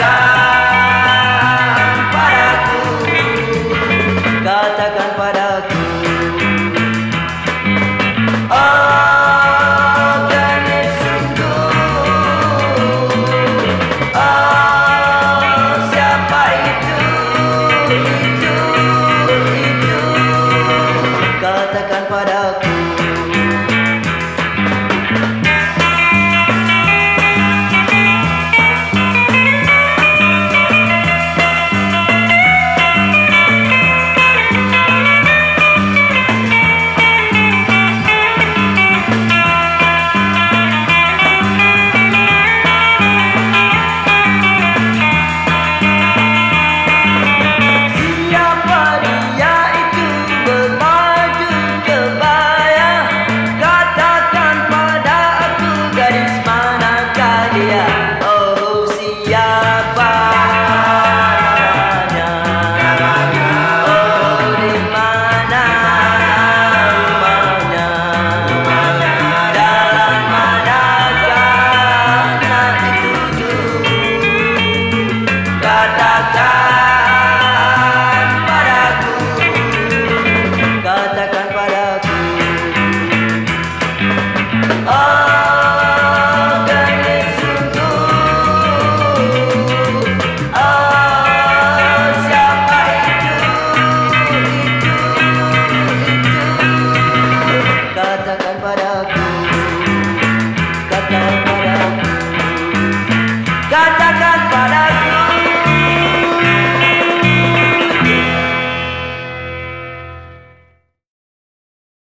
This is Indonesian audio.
katakan padaku katakan padaku Ah!